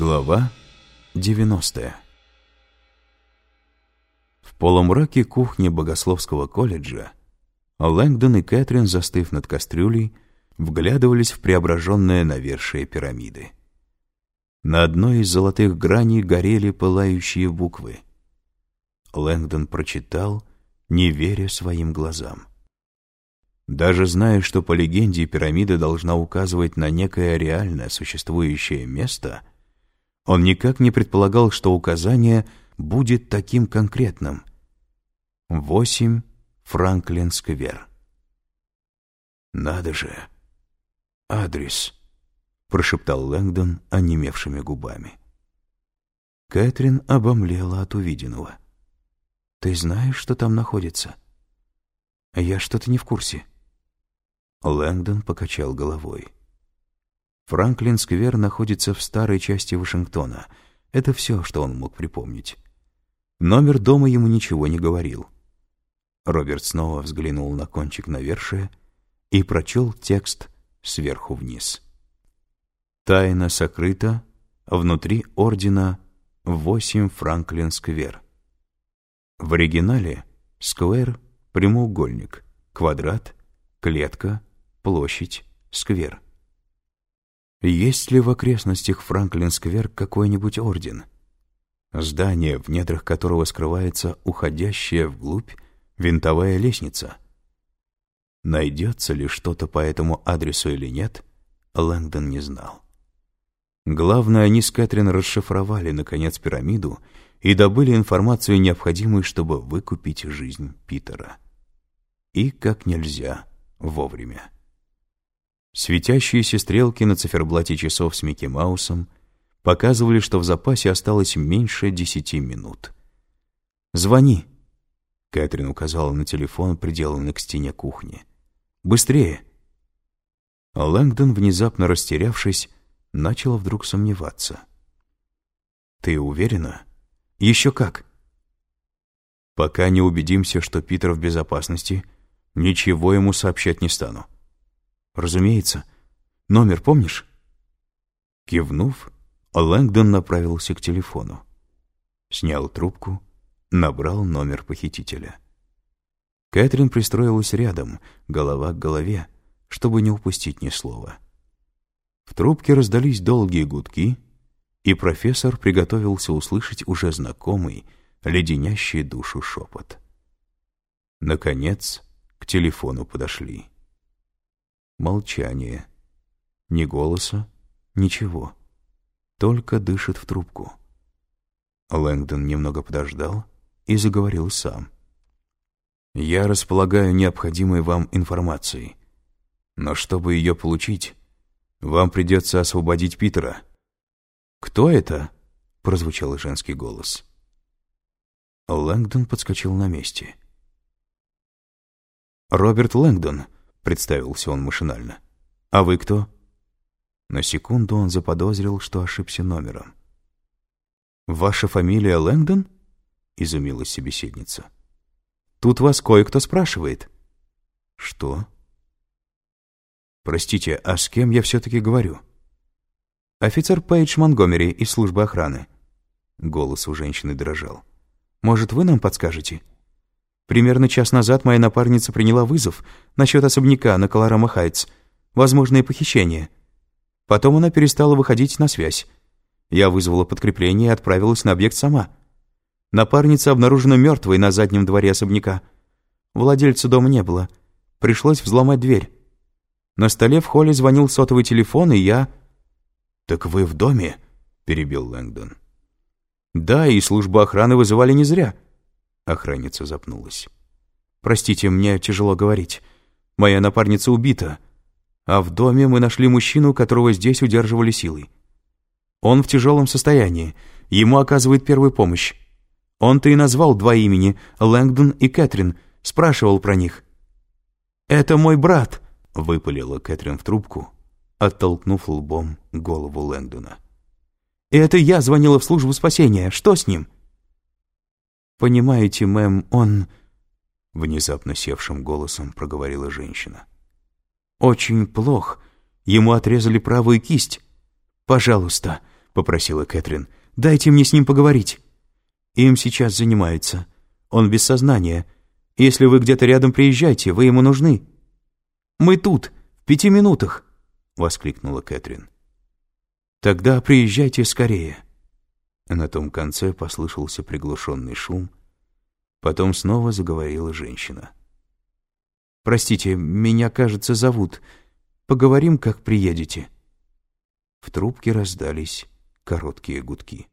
Глава 90 В полумраке кухни Богословского колледжа Лэнгдон и Кэтрин, застыв над кастрюлей, вглядывались в преображенное навершие пирамиды. На одной из золотых граней горели пылающие буквы. Лэнгдон прочитал, не веря своим глазам. Даже зная, что по легенде пирамида должна указывать на некое реальное существующее место, он никак не предполагал, что указание будет таким конкретным. Восемь Франклин-сквер. «Надо же! Адрес!» — прошептал Лэнгдон онемевшими губами. Кэтрин обомлела от увиденного. «Ты знаешь, что там находится?» «Я что-то не в курсе». Лэнгдон покачал головой. Франклин-сквер находится в старой части Вашингтона. Это все, что он мог припомнить. Номер дома ему ничего не говорил. Роберт снова взглянул на кончик навершия и прочел текст сверху вниз. «Тайна сокрыта внутри ордена 8 Франклин-сквер». В оригинале «сквер» — прямоугольник, квадрат, клетка — площадь, сквер. Есть ли в окрестностях Франклин-сквер какой-нибудь орден? Здание, в недрах которого скрывается уходящая вглубь винтовая лестница. Найдется ли что-то по этому адресу или нет, Лэнгдон не знал. Главное, они с Кэтрин расшифровали, наконец, пирамиду и добыли информацию, необходимую, чтобы выкупить жизнь Питера. И как нельзя вовремя. Светящиеся стрелки на циферблате часов с Микки Маусом показывали, что в запасе осталось меньше десяти минут. «Звони!» — Кэтрин указала на телефон, приделанный к стене кухни. «Быстрее!» Лэнгдон, внезапно растерявшись, начал вдруг сомневаться. «Ты уверена?» «Еще как!» «Пока не убедимся, что Питер в безопасности, ничего ему сообщать не стану. «Разумеется. Номер помнишь?» Кивнув, Лэнгдон направился к телефону. Снял трубку, набрал номер похитителя. Кэтрин пристроилась рядом, голова к голове, чтобы не упустить ни слова. В трубке раздались долгие гудки, и профессор приготовился услышать уже знакомый, леденящий душу шепот. Наконец, к телефону подошли. Молчание. Ни голоса, ничего. Только дышит в трубку. Лэнгдон немного подождал и заговорил сам. «Я располагаю необходимой вам информацией. Но чтобы ее получить, вам придется освободить Питера». «Кто это?» — прозвучал женский голос. Лэнгдон подскочил на месте. «Роберт Лэнгдон», — представился он машинально. «А вы кто?» На секунду он заподозрил, что ошибся номером. «Ваша фамилия Лэнгдон?» — изумилась собеседница. «Тут вас кое-кто спрашивает». «Что?» «Простите, а с кем я все-таки говорю?» «Офицер Пейдж Монгомери из службы охраны». Голос у женщины дрожал. «Может, вы нам подскажете?» Примерно час назад моя напарница приняла вызов насчет особняка на Колорама Хайтс. Возможное похищение. Потом она перестала выходить на связь. Я вызвала подкрепление и отправилась на объект сама. Напарница обнаружена мертвой на заднем дворе особняка. Владельца дома не было. Пришлось взломать дверь. На столе в холле звонил сотовый телефон, и я... «Так вы в доме?» — перебил Лэнгдон. «Да, и службу охраны вызывали не зря». Охранница запнулась. «Простите, мне тяжело говорить. Моя напарница убита, а в доме мы нашли мужчину, которого здесь удерживали силой. Он в тяжелом состоянии, ему оказывает первую помощь. Он-то и назвал два имени, Лэнгдон и Кэтрин, спрашивал про них. «Это мой брат», — выпалила Кэтрин в трубку, оттолкнув лбом голову Лэнгдона. «И это я звонила в службу спасения. Что с ним?» «Понимаете, мэм, он...» Внезапно севшим голосом проговорила женщина. «Очень плох. Ему отрезали правую кисть. Пожалуйста, — попросила Кэтрин. «Дайте мне с ним поговорить». «Им сейчас занимается. Он без сознания. Если вы где-то рядом приезжайте, вы ему нужны». «Мы тут, в пяти минутах», — воскликнула Кэтрин. «Тогда приезжайте скорее». На том конце послышался приглушенный шум. Потом снова заговорила женщина. «Простите, меня, кажется, зовут. Поговорим, как приедете». В трубке раздались короткие гудки.